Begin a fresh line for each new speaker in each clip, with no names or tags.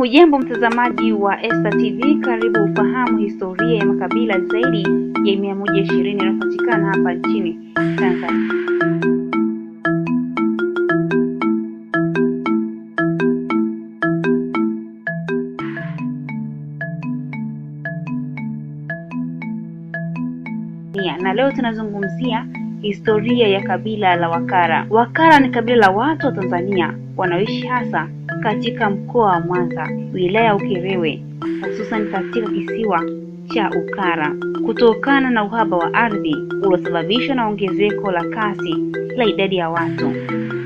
Hujambo mtazamaji wa Esta TV, karibu ufahamu historia ya makabila zaidi ya mia moja ishirini yanayopatikana hapa nchini Tanzania. Na leo tunazungumzia historia ya kabila la Wakara. Wakara ni kabila la watu wa Tanzania wanaoishi hasa katika mkoa wa Mwanza, wilaya ya Ukerewe, hususan katika kisiwa cha Ukara. Kutokana na uhaba wa ardhi uliosababishwa na ongezeko la kasi la idadi ya watu,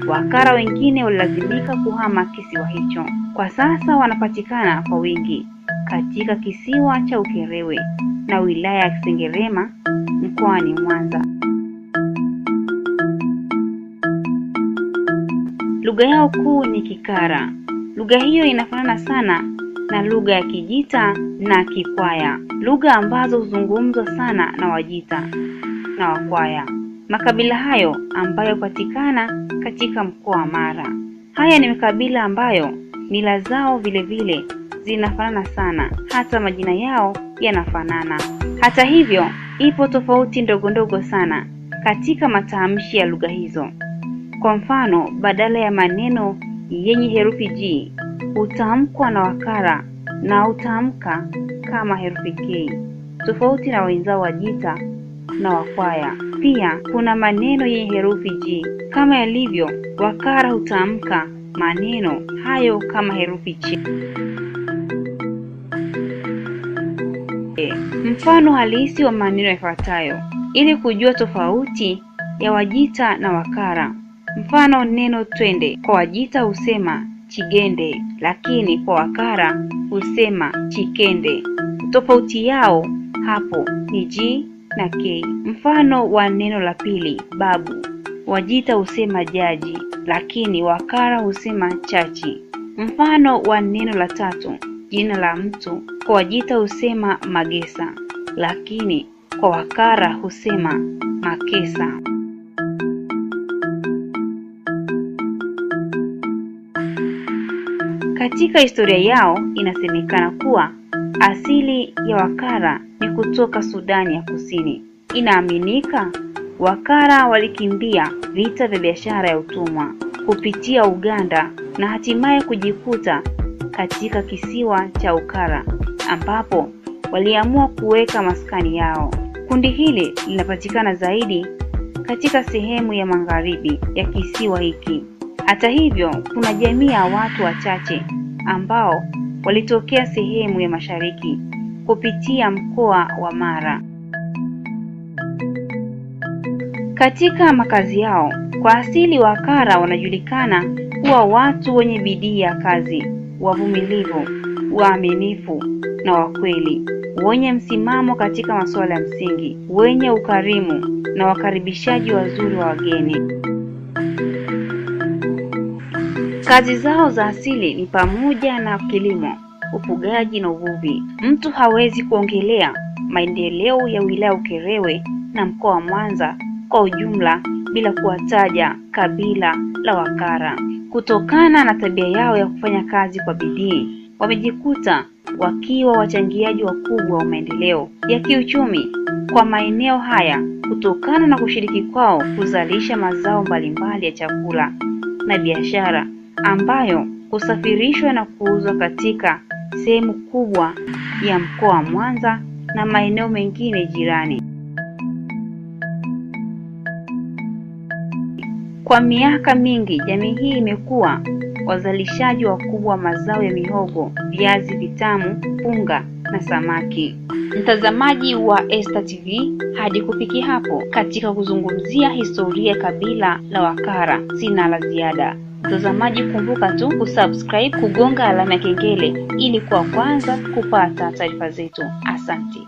Wakara wengine walilazimika kuhama kisiwa hicho. Kwa sasa wanapatikana kwa wingi katika kisiwa cha Ukerewe na wilaya ya Sengerema mkoani Mwanza. Lugha yao kuu ni Kikara. Lugha hiyo inafanana sana na lugha ya Kijita na Kikwaya, lugha ambazo huzungumzwa sana na Wajita na Wakwaya. Makabila hayo ambayo hupatikana katika mkoa wa Mara. Haya ni makabila ambayo mila zao vile vile zinafanana sana, hata majina yao yanafanana. Hata hivyo, ipo tofauti ndogo ndogo sana katika matamshi ya lugha hizo. Kwa mfano, badala ya maneno yenye herufi G hutamkwa na Wakara na hutamka kama herufi K, tofauti na wenzao wa jita na Wakwaya. Pia kuna maneno yenye herufi G kama yalivyo, Wakara hutamka maneno hayo kama herufi Ch. Mfano halisi wa maneno yafuatayo ili kujua tofauti ya Wajita na Wakara. Mfano, neno twende kwa Wajita husema chigende, lakini kwa Wakara husema chikende. Tofauti yao hapo ni G na K. Mfano wa neno la pili babu, Wajita husema jaji, lakini Wakara husema chachi. Mfano wa neno la tatu jina la mtu, kwa Wajita husema magesa, lakini kwa Wakara husema makesa. Katika historia yao inasemekana kuwa asili ya Wakara ni kutoka Sudani ya Kusini. Inaaminika Wakara walikimbia vita vya biashara ya utumwa kupitia Uganda na hatimaye kujikuta katika kisiwa cha Ukara ambapo waliamua kuweka maskani yao. Kundi hili linapatikana zaidi katika sehemu ya magharibi ya kisiwa hiki. Hata hivyo, kuna jamii ya watu wachache ambao walitokea sehemu ya mashariki kupitia mkoa wa Mara. Katika makazi yao, kwa asili Wakara wanajulikana kuwa watu wenye bidii ya kazi, wavumilivu, waaminifu na wakweli, wenye msimamo katika masuala ya msingi, wenye ukarimu na wakaribishaji wazuri wa wageni. Kazi zao za asili ni pamoja na kilimo, ufugaji na uvuvi. Mtu hawezi kuongelea maendeleo ya wilaya Ukerewe na mkoa wa Mwanza kwa ujumla bila kuwataja kabila la Wakara. Kutokana na tabia yao ya kufanya kazi kwa bidii, wamejikuta wakiwa wachangiaji wakubwa wa maendeleo ya kiuchumi kwa maeneo haya kutokana na kushiriki kwao kuzalisha mazao mbalimbali ya chakula na biashara ambayo husafirishwa na kuuzwa katika sehemu kubwa ya mkoa wa Mwanza na maeneo mengine jirani. Kwa miaka mingi, jamii hii imekuwa wazalishaji wakubwa wa mazao ya mihogo, viazi vitamu, punga na samaki. Mtazamaji wa Esta TV, hadi kufikia hapo katika kuzungumzia historia kabila la Wakara, sina la ziada. Mtazamaji, kumbuka tu kusubscribe, kugonga alama ya kengele ili kwa kwanza kupata taarifa zetu. Asante.